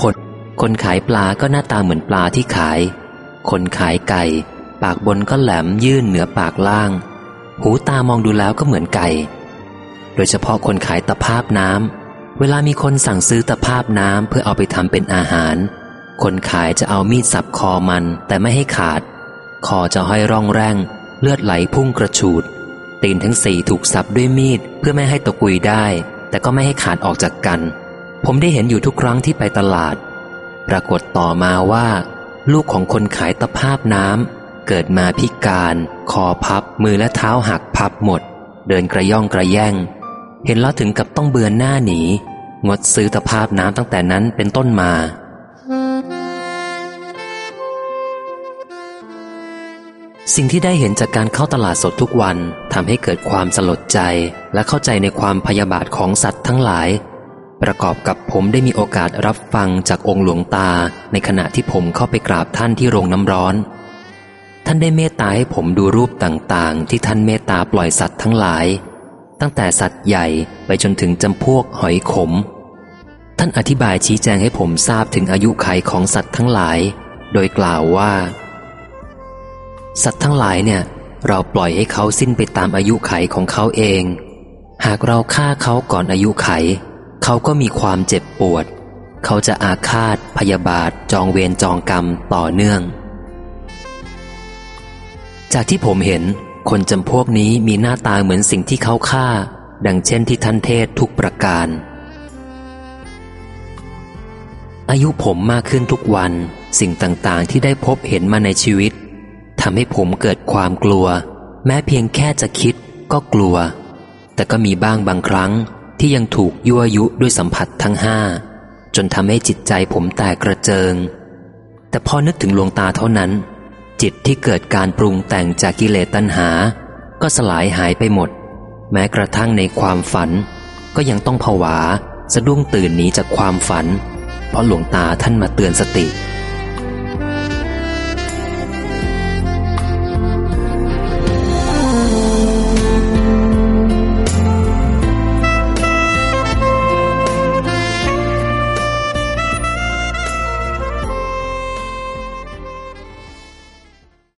พจน์ คนขายปลาก็หน้าตาเหมือนปลาที่ขาย คนขายไก่ ปากบนก็แหลมยื่นเหนือปากล่าง หูตามองดูแล้วก็เหมือนไก่ โดยเฉพาะคนขายตะภาพน้ำเวลามีคนสั่งซื้อตะภาพน้ำเพื่อเอาไปทำเป็นอาหาร คนขายจะเอามีดสับคอมันแต่ไม่ให้ขาด คอจะห้อยร่องแรงเลือดไหลพุ่งกระฉูด ตีนทั้งสี่ถูกสับด้วยมีดเพื่อไม่ให้ตะกุยได้ แต่ก็ไม่ให้ขาดออกจากกัน ผมได้เห็นอยู่ทุกครั้งที่ไปตลาด ปรากฏต่อมาว่า ลูกของคนขายตะภาพน้ำเกิดมาพิการ คอพับ มือและเท้าหักพับหมด เดินกระย่องกระแย่ง เห็นแล้วถึงกับต้องเบือนหน้าหนี งดซื้อตะภาพน้ำตั้งแต่นั้นเป็นต้นมา สิ่งที่ได้เห็นจากการเข้าตลาดสดทุกวันทำให้เกิดความสลดใจและเข้าใจในความพยาบาทของสัตว์ทั้งหลาย ประกอบกับผมได้มีโอกาสรับฟังจากองค์หลวงตา ในขณะที่ผมเข้าไปกราบท่านที่โรงน้ำร้อน ท่านได้เมตตาให้ผมดูรูปต่างๆ ที่ท่านเมตตาปล่อยสัตว์ทั้งหลาย ตั้งแต่สัตว์ใหญ่ไปจนถึงจำพวกหอยขม ท่านอธิบายชี้แจงให้ผมทราบถึงอายุขัยของสัตว์ทั้งหลาย โดยกล่าวว่า สัตว์ทั้งหลายเนี่ย เราปล่อยให้เขาสิ้นไปตามอายุไขของเขาเอง หากเราฆ่าเขาก่อนอายุไข เขาก็มีความเจ็บปวด เขาจะอาฆาต พยาบาท จองเวรจองกรรมต่อเนื่อง จากที่ผมเห็น คนจำพวกนี้มีหน้าตาเหมือนสิ่งที่เขาฆ่า ดังเช่นที่ท่านเทศทุกประการ อายุผมมากขึ้นทุกวัน สิ่งต่างๆ ที่ได้พบเห็นมาในชีวิตทำให้ผมเกิดความกลัว แม้เพียงแค่จะคิดก็กลัว แต่ก็มีบ้างบางครั้ง ที่ยังถูกยั่วยุด้วยสัมผัสทั้งห้า จนทำให้จิตใจผมแตกกระเจิง แต่พอนึกถึงหลวงตาเท่านั้น จิตที่เกิดการปรุงแต่งจากกิเลสตัณหา ก็สลายหายไปหมด แม้กระทั่งในความฝัน ก็ยังต้องผวาสะดุ้งตื่นหนีจากความฝัน เพราะหลวงตาท่านมาเตือนสติ